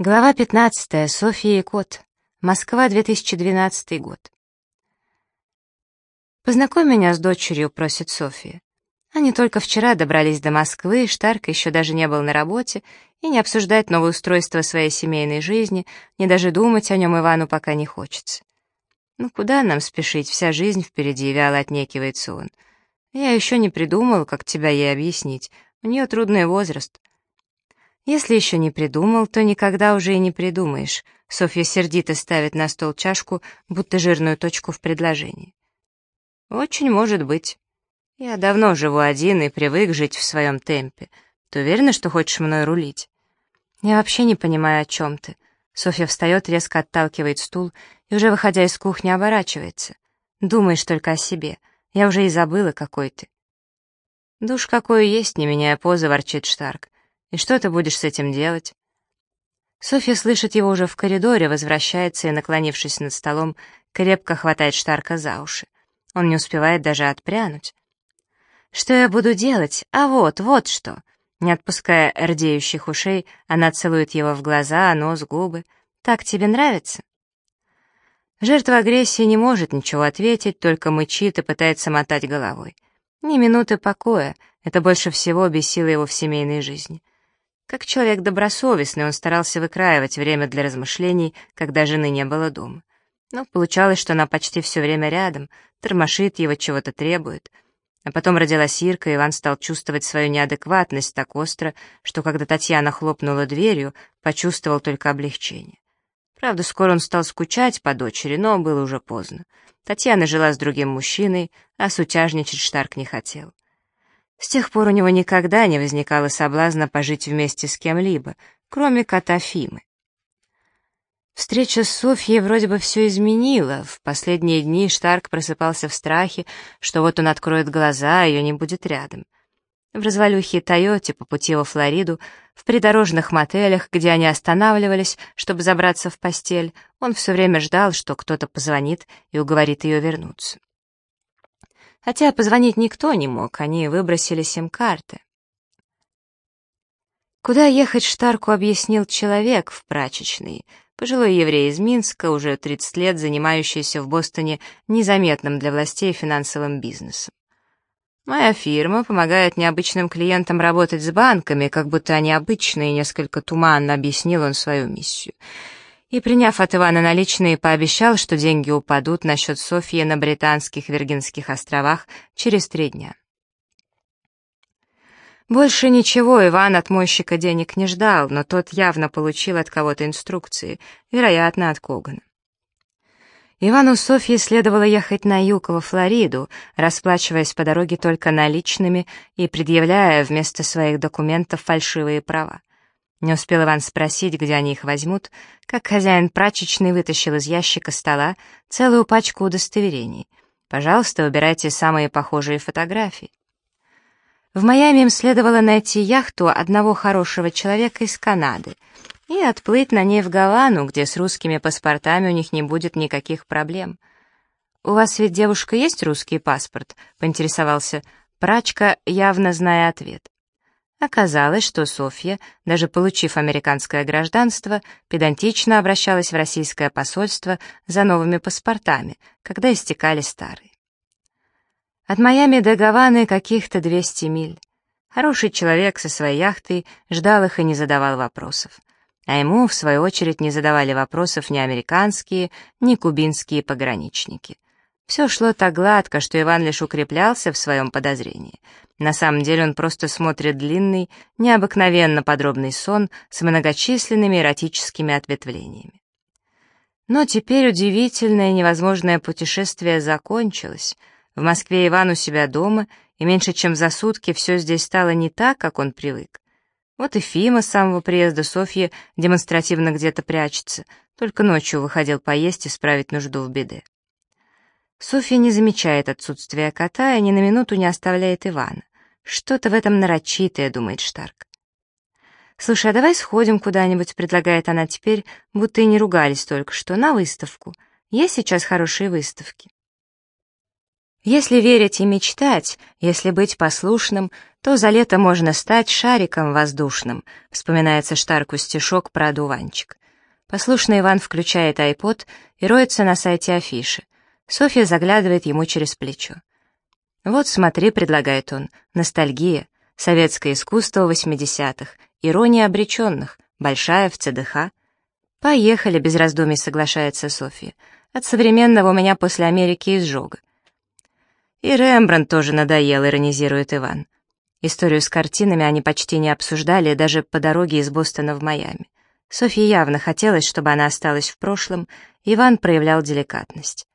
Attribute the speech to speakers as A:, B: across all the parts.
A: Глава 15. Софья и кот. Москва, 2012 год. «Познакомь меня с дочерью», — просит Софья. Они только вчера добрались до Москвы, Штарк еще даже не был на работе, и не обсуждать новое устройство своей семейной жизни, не даже думать о нем Ивану пока не хочется. «Ну куда нам спешить, вся жизнь впереди», — вяло отнекивается он. «Я еще не придумал, как тебя ей объяснить. У нее трудный возраст». Если еще не придумал, то никогда уже и не придумаешь. Софья сердито ставит на стол чашку, будто жирную точку в предложении. Очень может быть. Я давно живу один и привык жить в своем темпе. Ты уверена, что хочешь мной рулить? Я вообще не понимаю, о чем ты. Софья встает, резко отталкивает стул и, уже выходя из кухни, оборачивается. Думаешь только о себе. Я уже и забыла, какой ты. Душ какой есть, не меняя позы, ворчит Штарк. И что ты будешь с этим делать?» Софья слышит его уже в коридоре, возвращается и, наклонившись над столом, крепко хватает Штарка за уши. Он не успевает даже отпрянуть. «Что я буду делать? А вот, вот что!» Не отпуская рдеющих ушей, она целует его в глаза, нос, губы. «Так тебе нравится?» Жертва агрессии не может ничего ответить, только мычит и пытается мотать головой. Ни минуты покоя, это больше всего бесило его в семейной жизни. Как человек добросовестный, он старался выкраивать время для размышлений, когда жены не было дома. Но получалось, что она почти все время рядом, тормошит его, чего-то требует. А потом родилась Ирка, и Иван стал чувствовать свою неадекватность так остро, что когда Татьяна хлопнула дверью, почувствовал только облегчение. Правда, скоро он стал скучать по дочери, но было уже поздно. Татьяна жила с другим мужчиной, а сутяжничать Штарк не хотел. С тех пор у него никогда не возникало соблазна пожить вместе с кем-либо, кроме кота Фимы. Встреча с Софьей вроде бы все изменила. В последние дни Штарк просыпался в страхе, что вот он откроет глаза, а ее не будет рядом. В развалюхе Тойоте по пути во Флориду, в придорожных мотелях, где они останавливались, чтобы забраться в постель, он все время ждал, что кто-то позвонит и уговорит ее вернуться. Хотя позвонить никто не мог, они выбросили сим-карты. Куда ехать Штарку объяснил человек в прачечной, пожилой еврей из Минска, уже 30 лет занимающийся в Бостоне незаметным для властей финансовым бизнесом. Моя фирма помогает необычным клиентам работать с банками, как будто они обычные, несколько туманно объяснил он свою миссию и, приняв от Ивана наличные, пообещал, что деньги упадут на счет Софьи на Британских Виргинских островах через три дня. Больше ничего Иван от мойщика денег не ждал, но тот явно получил от кого-то инструкции, вероятно, от Когана. Ивану Софье следовало ехать на юг во Флориду, расплачиваясь по дороге только наличными и предъявляя вместо своих документов фальшивые права. Не успел Иван спросить, где они их возьмут, как хозяин прачечный вытащил из ящика стола целую пачку удостоверений. «Пожалуйста, выбирайте самые похожие фотографии». В Майами им следовало найти яхту одного хорошего человека из Канады и отплыть на ней в Гавану, где с русскими паспортами у них не будет никаких проблем. «У вас ведь, девушка, есть русский паспорт?» — поинтересовался прачка, явно зная ответ. Оказалось, что Софья, даже получив американское гражданство, педантично обращалась в российское посольство за новыми паспортами, когда истекали старые. От Майами до Гаваны каких-то 200 миль. Хороший человек со своей яхтой ждал их и не задавал вопросов. А ему, в свою очередь, не задавали вопросов ни американские, ни кубинские пограничники. Все шло так гладко, что Иван лишь укреплялся в своем подозрении — на самом деле он просто смотрит длинный, необыкновенно подробный сон с многочисленными эротическими ответвлениями. Но теперь удивительное невозможное путешествие закончилось. В Москве Иван у себя дома, и меньше чем за сутки все здесь стало не так, как он привык. Вот и Фима с самого приезда Софьи демонстративно где-то прячется, только ночью выходил поесть и справить нужду в беде. Софья не замечает отсутствия кота и ни на минуту не оставляет Ивана. Что-то в этом нарочитое, думает Штарк. «Слушай, а давай сходим куда-нибудь», — предлагает она теперь, будто и не ругались только что, на выставку. Есть сейчас хорошие выставки. Если верить и мечтать, если быть послушным, то за лето можно стать шариком воздушным, вспоминается Штарку стишок про одуванчик. Послушный Иван включает айпод и роется на сайте афиши. Софья заглядывает ему через плечо. «Вот смотри», — предлагает он, — «ностальгия, советское искусство 80-х, ирония обреченных, большая в ЦДХ». «Поехали», — без раздумий соглашается Софья. «От современного у меня после Америки изжога». «И Рембрандт тоже надоел», — иронизирует Иван. Историю с картинами они почти не обсуждали даже по дороге из Бостона в Майами. Софье явно хотелось, чтобы она осталась в прошлом, Иван проявлял деликатность.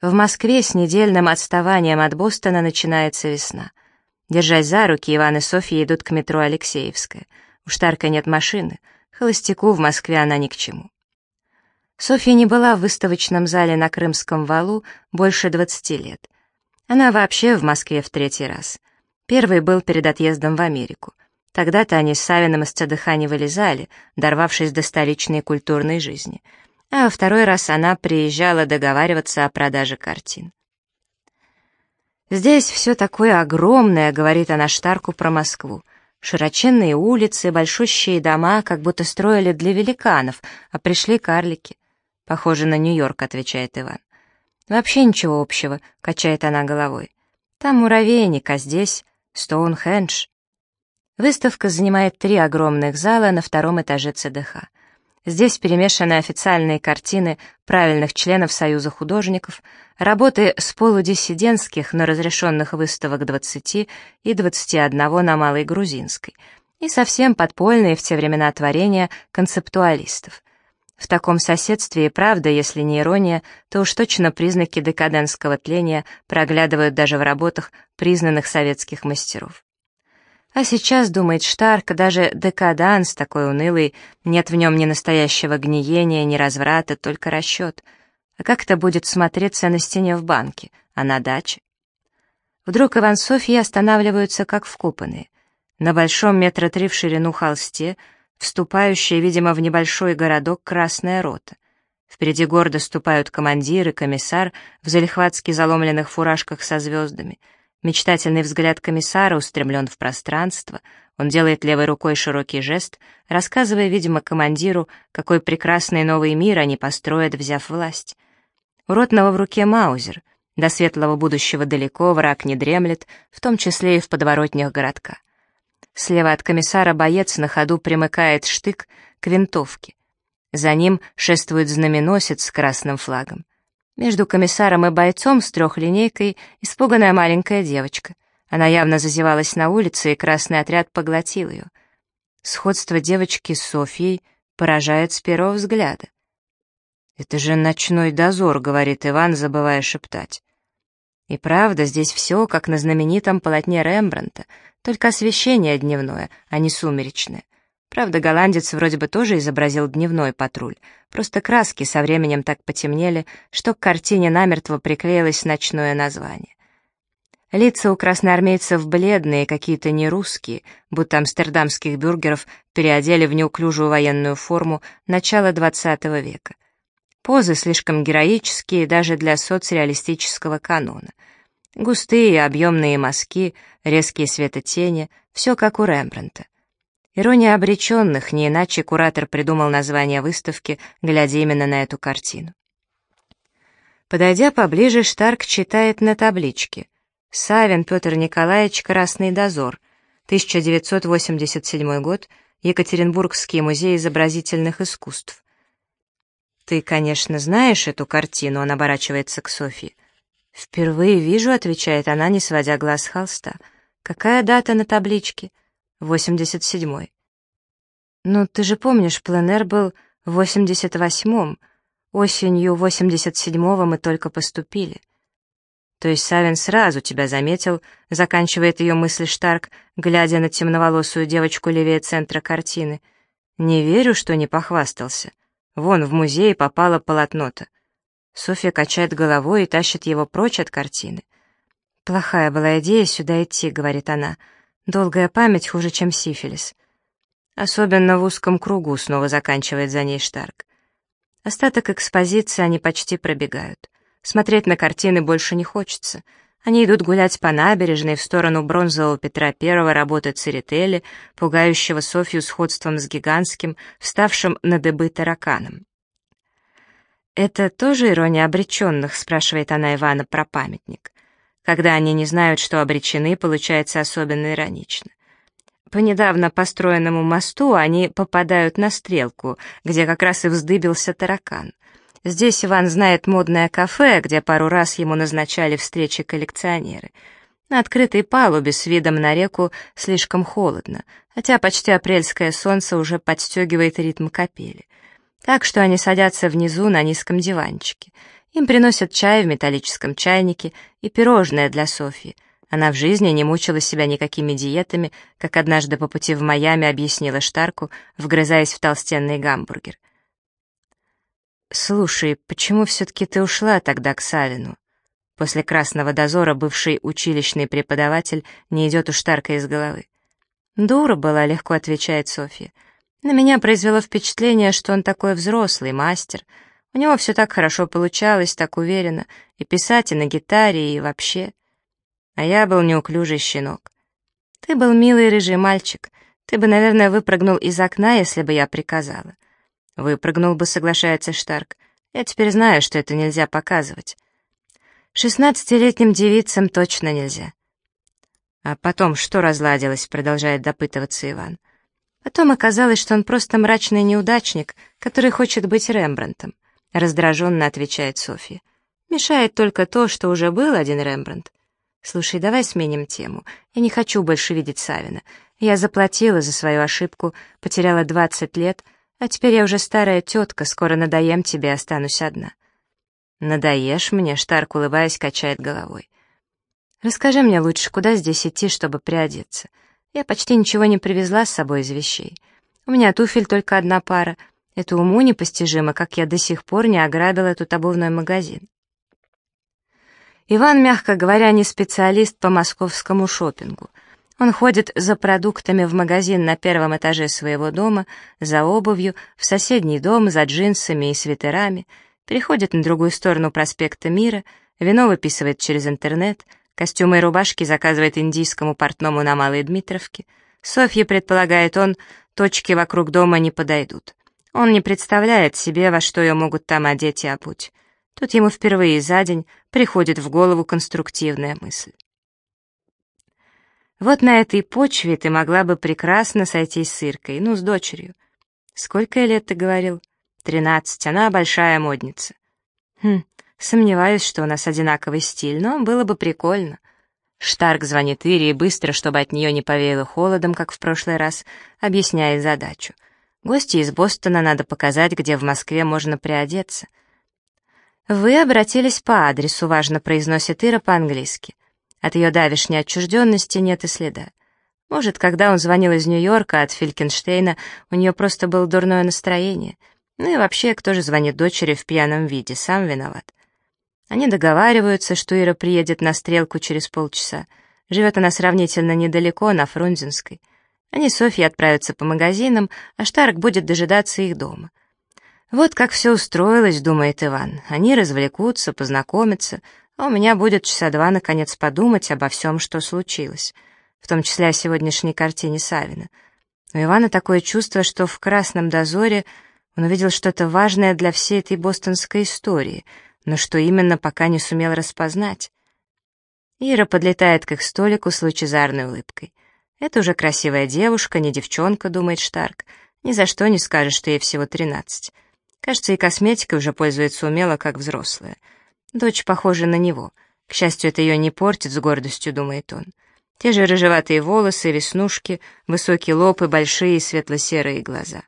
A: В Москве с недельным отставанием от Бостона начинается весна. Держась за руки, Иван и Софья идут к метро Алексеевская. У Штарка нет машины, холостяку в Москве она ни к чему. Софья не была в выставочном зале на Крымском валу больше 20 лет. Она вообще в Москве в третий раз. Первый был перед отъездом в Америку. Тогда-то они с Савиным из ЦДХ не вылезали, дорвавшись до столичной культурной жизни — а второй раз она приезжала договариваться о продаже картин. «Здесь все такое огромное», — говорит она Штарку про Москву. «Широченные улицы, большущие дома, как будто строили для великанов, а пришли карлики». «Похоже на Нью-Йорк», — отвечает Иван. «Вообще ничего общего», — качает она головой. «Там муравейник, а здесь Стоунхендж». Выставка занимает три огромных зала на втором этаже ЦДХ. Здесь перемешаны официальные картины правильных членов Союза художников, работы с полудиссидентских, но разрешенных выставок 20 и 21 на Малой Грузинской, и совсем подпольные в те времена творения концептуалистов. В таком соседстве и правда, если не ирония, то уж точно признаки декадентского тления проглядывают даже в работах признанных советских мастеров. А сейчас, думает Штарк, даже декаданс такой унылый, нет в нем ни настоящего гниения, ни разврата, только расчет. А как это будет смотреться на стене в банке, а на даче? Вдруг Иван Софья останавливаются как вкопанные. На большом метра три в ширину холсте, вступающая, видимо, в небольшой городок Красная Рота. Впереди гордо ступают командир и комиссар в залихватски заломленных фуражках со звездами — Мечтательный взгляд комиссара устремлен в пространство, он делает левой рукой широкий жест, рассказывая, видимо, командиру, какой прекрасный новый мир они построят, взяв власть. У Ротного в руке Маузер. До светлого будущего далеко, враг не дремлет, в том числе и в подворотнях городка. Слева от комиссара боец на ходу примыкает штык к винтовке. За ним шествует знаменосец с красным флагом. Между комиссаром и бойцом с трехлинейкой испуганная маленькая девочка. Она явно зазевалась на улице, и красный отряд поглотил ее. Сходство девочки с Софьей поражает с первого взгляда. «Это же ночной дозор», — говорит Иван, забывая шептать. И правда, здесь все, как на знаменитом полотне Рембранта, только освещение дневное, а не сумеречное. Правда, голландец вроде бы тоже изобразил дневной патруль, просто краски со временем так потемнели, что к картине намертво приклеилось ночное название. Лица у красноармейцев бледные, какие-то нерусские, будто амстердамских бюргеров переодели в неуклюжую военную форму начала XX века. Позы слишком героические даже для соцреалистического канона. Густые объемные мазки, резкие светотени, все как у Рембрандта. Ирония обреченных, не иначе куратор придумал название выставки, глядя именно на эту картину. Подойдя поближе, Штарк читает на табличке. Савин Петр Николаевич «Красный дозор», 1987 год, Екатеринбургский музей изобразительных искусств. «Ты, конечно, знаешь эту картину», — он оборачивается к Софье. «Впервые вижу», — отвечает она, не сводя глаз с холста. «Какая дата на табличке?» Восемьдесят седьмой. Ну, ты же помнишь, пленэр был в восемьдесят восьмом. Осенью восемьдесят седьмого мы только поступили. То есть Савин сразу тебя заметил, заканчивает ее мысль Штарк, глядя на темноволосую девочку левее центра картины. Не верю, что не похвастался. Вон, в музее попало полотно-то. Софья качает головой и тащит его прочь от картины. «Плохая была идея сюда идти», — говорит она, — Долгая память хуже, чем сифилис. Особенно в узком кругу, снова заканчивает за ней Штарк. Остаток экспозиции они почти пробегают. Смотреть на картины больше не хочется. Они идут гулять по набережной в сторону бронзового Петра I работы Церетели, пугающего Софью сходством с гигантским, вставшим на дыбы тараканом. «Это тоже ирония обреченных?» — спрашивает она Ивана про памятник. Когда они не знают, что обречены, получается особенно иронично. По недавно построенному мосту они попадают на стрелку, где как раз и вздыбился таракан. Здесь Иван знает модное кафе, где пару раз ему назначали встречи коллекционеры. На открытой палубе с видом на реку слишком холодно, хотя почти апрельское солнце уже подстегивает ритм капели. Так что они садятся внизу на низком диванчике. Им приносят чай в металлическом чайнике и пирожное для Софьи. Она в жизни не мучила себя никакими диетами, как однажды по пути в Майами объяснила Штарку, вгрызаясь в толстенный гамбургер. «Слушай, почему все-таки ты ушла тогда к Савину?» После красного дозора бывший училищный преподаватель не идет у Штарка из головы. «Дура была», — легко отвечает Софья. На меня произвело впечатление, что он такой взрослый, мастер. У него все так хорошо получалось, так уверенно, и писать, и на гитаре, и вообще. А я был неуклюжий щенок. Ты был милый рыжий мальчик. Ты бы, наверное, выпрыгнул из окна, если бы я приказала. Выпрыгнул бы, соглашается Штарк. Я теперь знаю, что это нельзя показывать. Шестнадцатилетним девицам точно нельзя. А потом что разладилось, продолжает допытываться Иван. Потом оказалось, что он просто мрачный неудачник, который хочет быть Рембрандтом. Раздраженно отвечает Софья. Мешает только то, что уже был один Рембрандт. Слушай, давай сменим тему. Я не хочу больше видеть Савина. Я заплатила за свою ошибку, потеряла 20 лет, а теперь я уже старая тетка, скоро надоем тебе останусь одна. Надоешь мне, Штарк, улыбаясь, качает головой. Расскажи мне лучше, куда здесь идти, чтобы приодеться. Я почти ничего не привезла с собой из вещей. У меня туфель только одна пара. Это уму непостижимо, как я до сих пор не ограбила этот обувной магазин. Иван, мягко говоря, не специалист по московскому шопингу. Он ходит за продуктами в магазин на первом этаже своего дома, за обувью, в соседний дом, за джинсами и свитерами, переходит на другую сторону проспекта Мира, вино выписывает через интернет — Костюмы и рубашки заказывает индийскому портному на Малой Дмитровке. Софья, предполагает он, точки вокруг дома не подойдут. Он не представляет себе, во что ее могут там одеть и обуть. Тут ему впервые за день приходит в голову конструктивная мысль. Вот на этой почве ты могла бы прекрасно сойтись с Иркой, ну, с дочерью. Сколько лет ты говорил? Тринадцать, она большая модница. Хм, Сомневаюсь, что у нас одинаковый стиль, но было бы прикольно. Штарк звонит Ире и быстро, чтобы от нее не повеяло холодом, как в прошлый раз, объясняет задачу. Гости из Бостона надо показать, где в Москве можно приодеться. «Вы обратились по адресу», — важно произносит Ира по-английски. От ее давишней отчужденности нет и следа. Может, когда он звонил из Нью-Йорка от Филькенштейна, у нее просто было дурное настроение. Ну и вообще, кто же звонит дочери в пьяном виде, сам виноват. Они договариваются, что Ира приедет на стрелку через полчаса. Живет она сравнительно недалеко, на Фрунзенской. Они с отправятся по магазинам, а Штарк будет дожидаться их дома. Вот как все устроилось, думает Иван. Они развлекутся, познакомятся, а у меня будет часа два, наконец, подумать обо всем, что случилось, в том числе о сегодняшней картине Савина. У Ивана такое чувство, что в «Красном дозоре» он увидел что-то важное для всей этой бостонской истории — но что именно, пока не сумел распознать. Ира подлетает к их столику с лучезарной улыбкой. Это уже красивая девушка, не девчонка, думает Штарк. Ни за что не скажет, что ей всего тринадцать. Кажется, и косметикой уже пользуется умело, как взрослая. Дочь похожа на него. К счастью, это ее не портит, с гордостью думает он. Те же рыжеватые волосы, веснушки, высокий лоб и большие светло-серые глаза.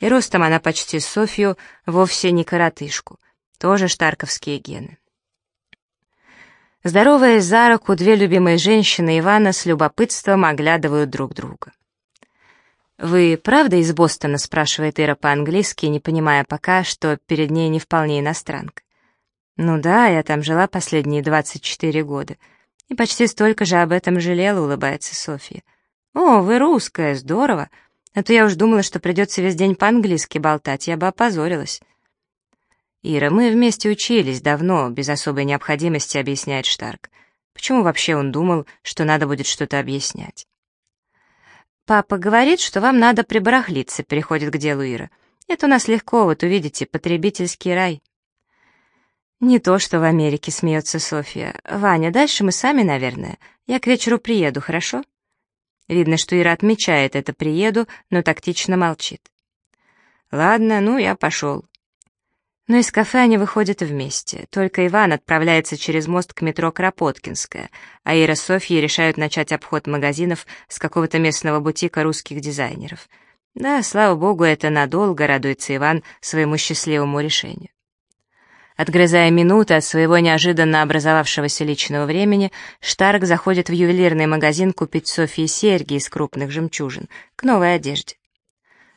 A: И ростом она почти Софью, вовсе не коротышку. Тоже штарковские гены. Здороваясь за руку, две любимые женщины Ивана с любопытством оглядывают друг друга. «Вы правда из Бостона?» — спрашивает Ира по-английски, не понимая пока, что перед ней не вполне иностранка. «Ну да, я там жила последние 24 года. И почти столько же об этом жалела», — улыбается Софья. «О, вы русская, здорово. А то я уж думала, что придется весь день по-английски болтать, я бы опозорилась». «Ира, мы вместе учились давно, без особой необходимости», — объясняет Штарк. Почему вообще он думал, что надо будет что-то объяснять? «Папа говорит, что вам надо прибарахлиться», — переходит к делу Ира. «Это у нас легко, вот увидите, потребительский рай». «Не то, что в Америке», — смеется Софья. «Ваня, дальше мы сами, наверное. Я к вечеру приеду, хорошо?» Видно, что Ира отмечает это «приеду», но тактично молчит. «Ладно, ну, я пошел». Но из кафе они выходят вместе. Только Иван отправляется через мост к метро Кропоткинская, а Ира с Софьей решают начать обход магазинов с какого-то местного бутика русских дизайнеров. Да, слава богу, это надолго, радуется Иван своему счастливому решению. Отгрызая минуты от своего неожиданно образовавшегося личного времени, Штарк заходит в ювелирный магазин купить Софье серьги из крупных жемчужин к новой одежде.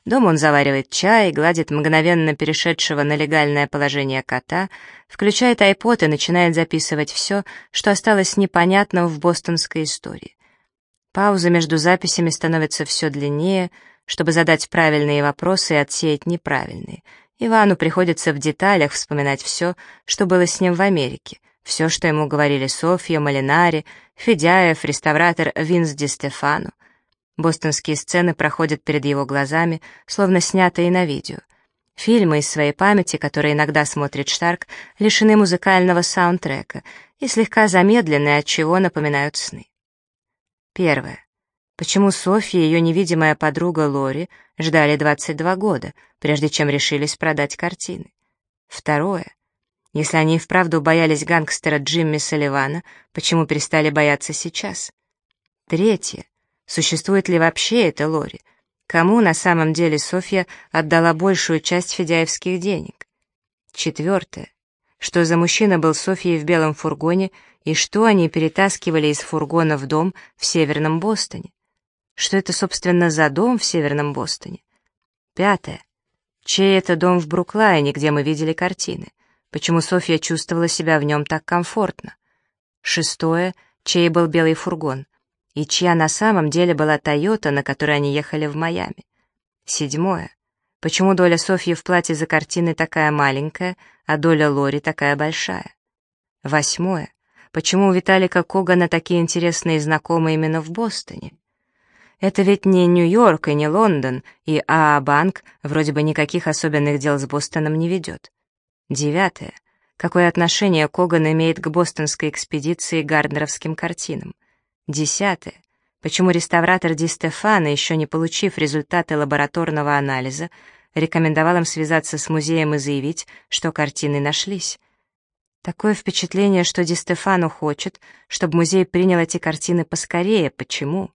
A: Дома он заваривает чай, гладит мгновенно перешедшего на легальное положение кота, включает айпод и начинает записывать все, что осталось непонятным в бостонской истории. Пауза между записями становится все длиннее, чтобы задать правильные вопросы и отсеять неправильные. Ивану приходится в деталях вспоминать все, что было с ним в Америке, все, что ему говорили Софья, Малинари, Федяев, реставратор Винс Ди Стефану. Бостонские сцены проходят перед его глазами, словно снятые на видео. Фильмы из своей памяти, которые иногда смотрит Штарк, лишены музыкального саундтрека и слегка замедленные, от чего напоминают сны. Первое. Почему Софья и ее невидимая подруга Лори ждали 22 года, прежде чем решились продать картины? Второе. Если они и вправду боялись гангстера Джимми Салливана, почему перестали бояться сейчас? Третье. Существует ли вообще эта Лори? Кому на самом деле Софья отдала большую часть федяевских денег? Четвертое. Что за мужчина был Софьей в белом фургоне и что они перетаскивали из фургона в дом в северном Бостоне? Что это, собственно, за дом в северном Бостоне? Пятое. Чей это дом в Бруклайне, где мы видели картины? Почему Софья чувствовала себя в нем так комфортно? Шестое. Чей был белый фургон? И чья на самом деле была Тойота, на которой они ехали в Майами. Седьмое. Почему доля Софьи в платье за картиной такая маленькая, а доля Лори такая большая? Восьмое. Почему у Виталика Когана такие интересные знакомые именно в Бостоне? Это ведь не Нью-Йорк и не Лондон, и АА-банк вроде бы никаких особенных дел с Бостоном не ведет. Девятое. Какое отношение Коган имеет к бостонской экспедиции и гарднеровским картинам? Десятое. Почему реставратор Ди Стефано, еще не получив результаты лабораторного анализа, рекомендовал им связаться с музеем и заявить, что картины нашлись? Такое впечатление, что Ди Стефано хочет, чтобы музей принял эти картины поскорее. Почему?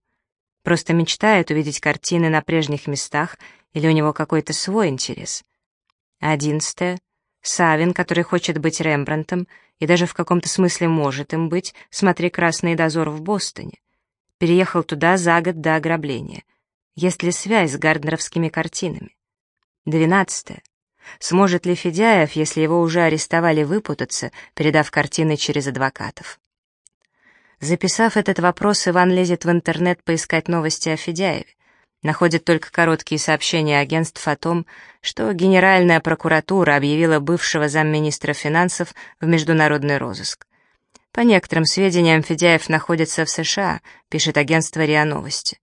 A: Просто мечтает увидеть картины на прежних местах или у него какой-то свой интерес? Одиннадцатое. Савин, который хочет быть Рембрандтом, и даже в каком-то смысле может им быть, смотри «Красный дозор» в Бостоне. Переехал туда за год до ограбления. Есть ли связь с гарднеровскими картинами? Двенадцатое. Сможет ли Федяев, если его уже арестовали, выпутаться, передав картины через адвокатов? Записав этот вопрос, Иван лезет в интернет поискать новости о Федяеве находит только короткие сообщения агентств о том, что Генеральная прокуратура объявила бывшего замминистра финансов в международный розыск. По некоторым сведениям, Федяев находится в США, пишет агентство РИА Новости.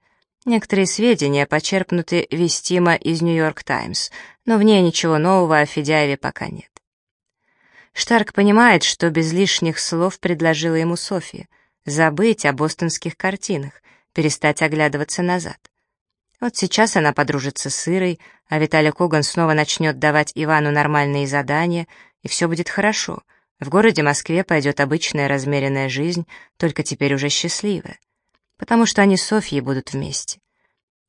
A: Некоторые сведения почерпнуты вестимо из «Нью-Йорк Таймс», но в ней ничего нового о Федяеве пока нет. Штарк понимает, что без лишних слов предложила ему София забыть о бостонских картинах, перестать оглядываться назад. Вот сейчас она подружится с Ирой, а Виталий Коган снова начнет давать Ивану нормальные задания, и все будет хорошо. В городе Москве пойдет обычная размеренная жизнь, только теперь уже счастливая. Потому что они с Софьей будут вместе.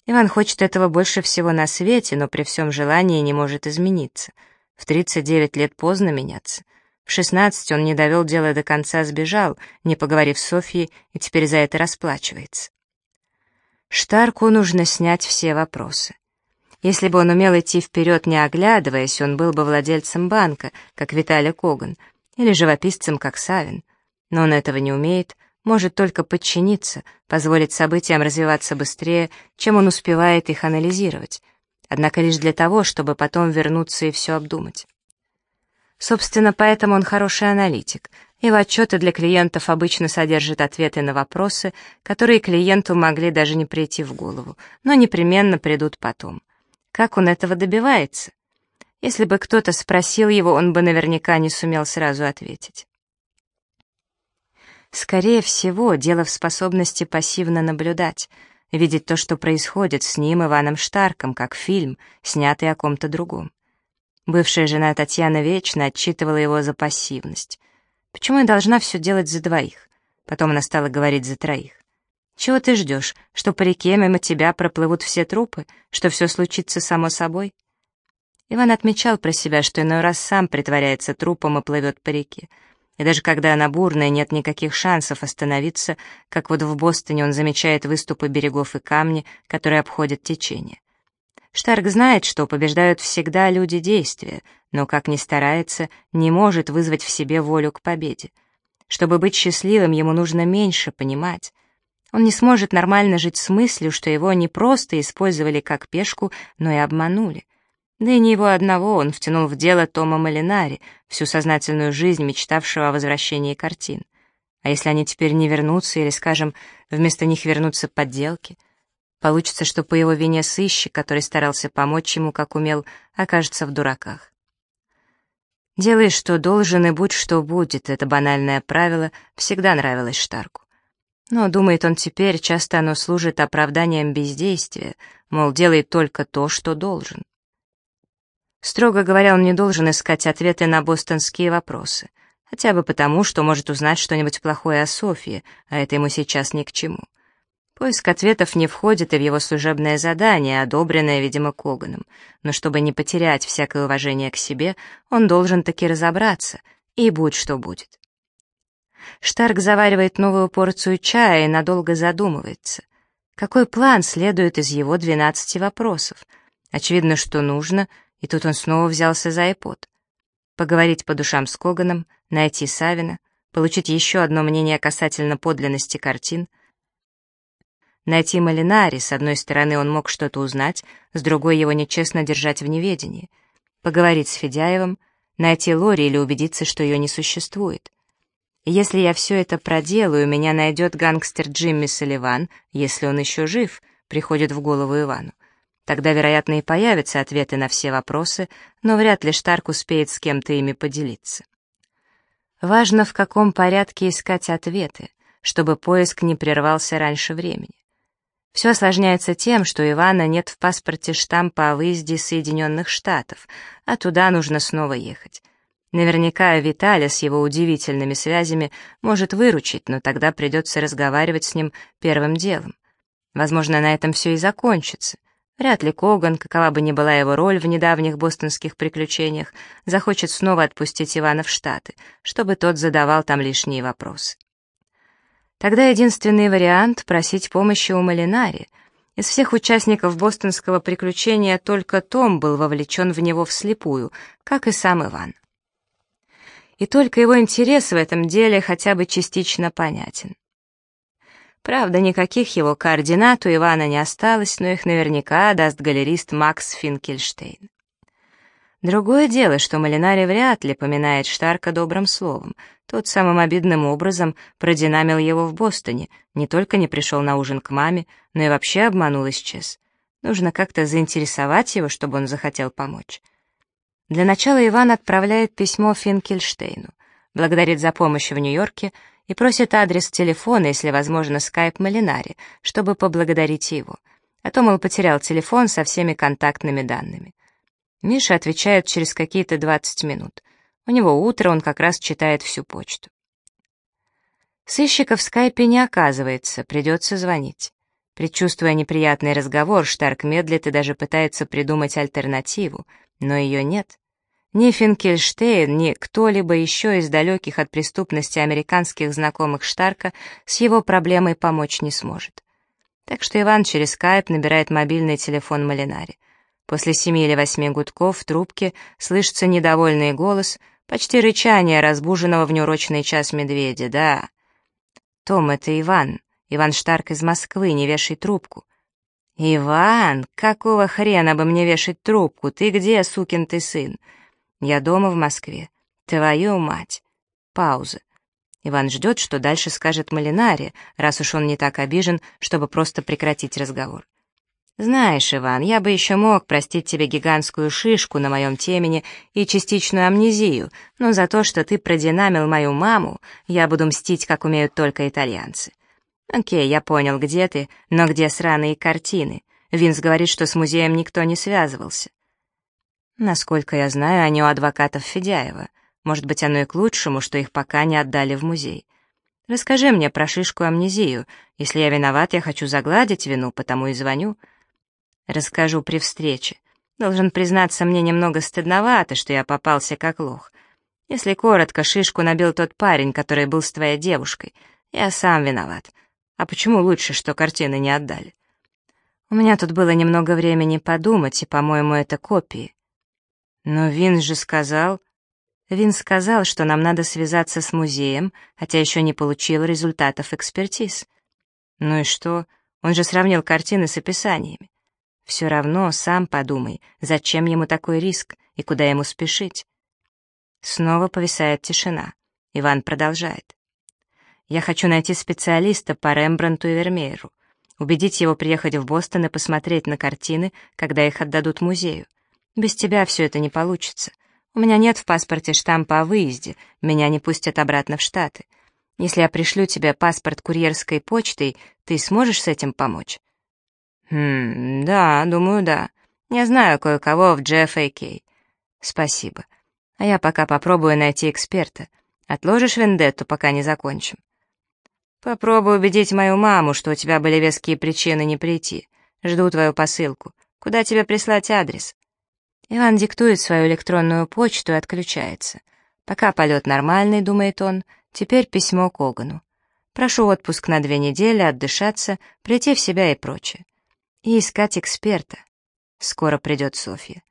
A: Иван хочет этого больше всего на свете, но при всем желании не может измениться. В 39 лет поздно меняться. В 16 он не довел дело до конца, сбежал, не поговорив с Софьей, и теперь за это расплачивается. Штарку нужно снять все вопросы. Если бы он умел идти вперед, не оглядываясь, он был бы владельцем банка, как Виталий Коган, или живописцем, как Савин. Но он этого не умеет, может только подчиниться, позволить событиям развиваться быстрее, чем он успевает их анализировать, однако лишь для того, чтобы потом вернуться и все обдумать. Собственно, поэтому он хороший аналитик, Его отчеты для клиентов обычно содержат ответы на вопросы, которые клиенту могли даже не прийти в голову, но непременно придут потом. Как он этого добивается? Если бы кто-то спросил его, он бы наверняка не сумел сразу ответить. Скорее всего, дело в способности пассивно наблюдать, видеть то, что происходит с ним, Иваном Штарком, как фильм, снятый о ком-то другом. Бывшая жена Татьяна вечно отчитывала его за пассивность — Почему я должна все делать за двоих? Потом она стала говорить за троих. Чего ты ждешь, что по реке мимо тебя проплывут все трупы, что все случится само собой? Иван отмечал про себя, что иной раз сам притворяется трупом и плывет по реке. И даже когда она бурная, нет никаких шансов остановиться, как вот в Бостоне он замечает выступы берегов и камни, которые обходят течение. Штарк знает, что побеждают всегда люди действия, но, как ни старается, не может вызвать в себе волю к победе. Чтобы быть счастливым, ему нужно меньше понимать. Он не сможет нормально жить с мыслью, что его не просто использовали как пешку, но и обманули. Да и не его одного он втянул в дело Тома Малинари, всю сознательную жизнь мечтавшего о возвращении картин. А если они теперь не вернутся, или, скажем, вместо них вернутся подделки — Получится, что по его вине сыщик, который старался помочь ему, как умел, окажется в дураках. «Делай, что должен, и будь, что будет» — это банальное правило всегда нравилось Штарку. Но, думает он теперь, часто оно служит оправданием бездействия, мол, делай только то, что должен. Строго говоря, он не должен искать ответы на бостонские вопросы, хотя бы потому, что может узнать что-нибудь плохое о Софии, а это ему сейчас ни к чему. Поиск ответов не входит и в его служебное задание, одобренное, видимо, Коганом. Но чтобы не потерять всякое уважение к себе, он должен таки разобраться, и будь что будет. Штарк заваривает новую порцию чая и надолго задумывается. Какой план следует из его двенадцати вопросов? Очевидно, что нужно, и тут он снова взялся за iPod. Поговорить по душам с Коганом, найти Савина, получить еще одно мнение касательно подлинности картин — Найти Малинари, с одной стороны, он мог что-то узнать, с другой его нечестно держать в неведении. Поговорить с Федяевым, найти Лори или убедиться, что ее не существует. Если я все это проделаю, меня найдет гангстер Джимми Салливан, если он еще жив, приходит в голову Ивану. Тогда, вероятно, и появятся ответы на все вопросы, но вряд ли Штарк успеет с кем-то ими поделиться. Важно, в каком порядке искать ответы, чтобы поиск не прервался раньше времени. Все осложняется тем, что Ивана нет в паспорте штампа о выезде из Соединенных Штатов, а туда нужно снова ехать. Наверняка Виталя с его удивительными связями может выручить, но тогда придется разговаривать с ним первым делом. Возможно, на этом все и закончится. Вряд ли Коган, какова бы ни была его роль в недавних бостонских приключениях, захочет снова отпустить Ивана в Штаты, чтобы тот задавал там лишние вопросы. Тогда единственный вариант — просить помощи у Малинари. Из всех участников бостонского приключения только Том был вовлечен в него вслепую, как и сам Иван. И только его интерес в этом деле хотя бы частично понятен. Правда, никаких его координат у Ивана не осталось, но их наверняка даст галерист Макс Финкельштейн. Другое дело, что Малинари вряд ли поминает Штарка добрым словом. Тот самым обидным образом продинамил его в Бостоне, не только не пришел на ужин к маме, но и вообще обманул исчез. Нужно как-то заинтересовать его, чтобы он захотел помочь. Для начала Иван отправляет письмо Финкельштейну, благодарит за помощь в Нью-Йорке и просит адрес телефона, если возможно, скайп Малинари, чтобы поблагодарить его. А то, мол, потерял телефон со всеми контактными данными. Миша отвечает через какие-то 20 минут. У него утро, он как раз читает всю почту. Сыщика в скайпе не оказывается, придется звонить. Предчувствуя неприятный разговор, Штарк медлит и даже пытается придумать альтернативу, но ее нет. Ни Финкельштейн, ни кто-либо еще из далеких от преступности американских знакомых Штарка с его проблемой помочь не сможет. Так что Иван через скайп набирает мобильный телефон Малинари. После семи или восьми гудков в трубке слышится недовольный голос, почти рычание разбуженного в неурочный час медведя. «Да». «Том, это Иван. Иван Штарк из Москвы, не вешай трубку». «Иван, какого хрена бы мне вешать трубку? Ты где, сукин ты сын?» «Я дома в Москве. Твою мать». Пауза. Иван ждет, что дальше скажет Малинаре, раз уж он не так обижен, чтобы просто прекратить разговор. «Знаешь, Иван, я бы еще мог простить тебе гигантскую шишку на моем темени и частичную амнезию, но за то, что ты продинамил мою маму, я буду мстить, как умеют только итальянцы. Окей, я понял, где ты, но где сраные картины? Винс говорит, что с музеем никто не связывался. Насколько я знаю, они у адвокатов Федяева. Может быть, оно и к лучшему, что их пока не отдали в музей. Расскажи мне про шишку амнезию. Если я виноват, я хочу загладить вину, потому и звоню. Расскажу при встрече. Должен признаться, мне немного стыдновато, что я попался как лох. Если коротко, шишку набил тот парень, который был с твоей девушкой. Я сам виноват. А почему лучше, что картины не отдали? У меня тут было немного времени подумать, и, по-моему, это копии. Но Вин же сказал... Вин сказал, что нам надо связаться с музеем, хотя еще не получил результатов экспертиз. Ну и что? Он же сравнил картины с описаниями. Все равно сам подумай, зачем ему такой риск и куда ему спешить. Снова повисает тишина. Иван продолжает. Я хочу найти специалиста по Рембрандту и Вермееру, убедить его приехать в Бостон и посмотреть на картины, когда их отдадут музею. Без тебя все это не получится. У меня нет в паспорте штампа о выезде, меня не пустят обратно в Штаты. Если я пришлю тебе паспорт курьерской почтой, ты сможешь с этим помочь? Хм, да, думаю, да. Я знаю кое-кого в GFAK. Спасибо. А я пока попробую найти эксперта. Отложишь вендетту, пока не закончим. Попробуй убедить мою маму, что у тебя были веские причины не прийти. Жду твою посылку. Куда тебе прислать адрес?» Иван диктует свою электронную почту и отключается. Пока полет нормальный, думает он, теперь письмо к Огану. Прошу отпуск на две недели, отдышаться, прийти в себя и прочее. И искать эксперта. Скоро придет Софья.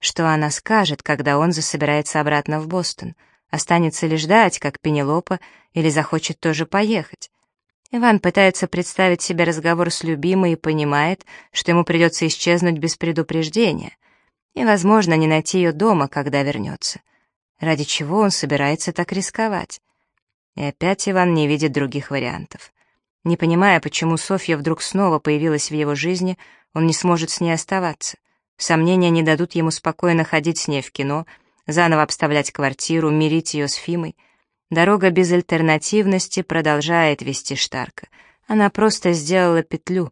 A: Что она скажет, когда он засобирается обратно в Бостон — Останется ли ждать, как Пенелопа, или захочет тоже поехать? Иван пытается представить себе разговор с любимой и понимает, что ему придется исчезнуть без предупреждения. И, возможно, не найти ее дома, когда вернется. Ради чего он собирается так рисковать? И опять Иван не видит других вариантов. Не понимая, почему Софья вдруг снова появилась в его жизни, он не сможет с ней оставаться. Сомнения не дадут ему спокойно ходить с ней в кино — заново обставлять квартиру, мирить ее с Фимой. Дорога без альтернативности продолжает вести Штарка. Она просто сделала петлю.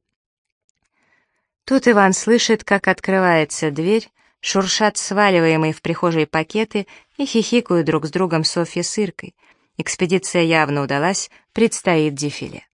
A: Тут Иван слышит, как открывается дверь, шуршат сваливаемые в прихожей пакеты и хихикают друг с другом Софья с Иркой. Экспедиция явно удалась, предстоит дефиле.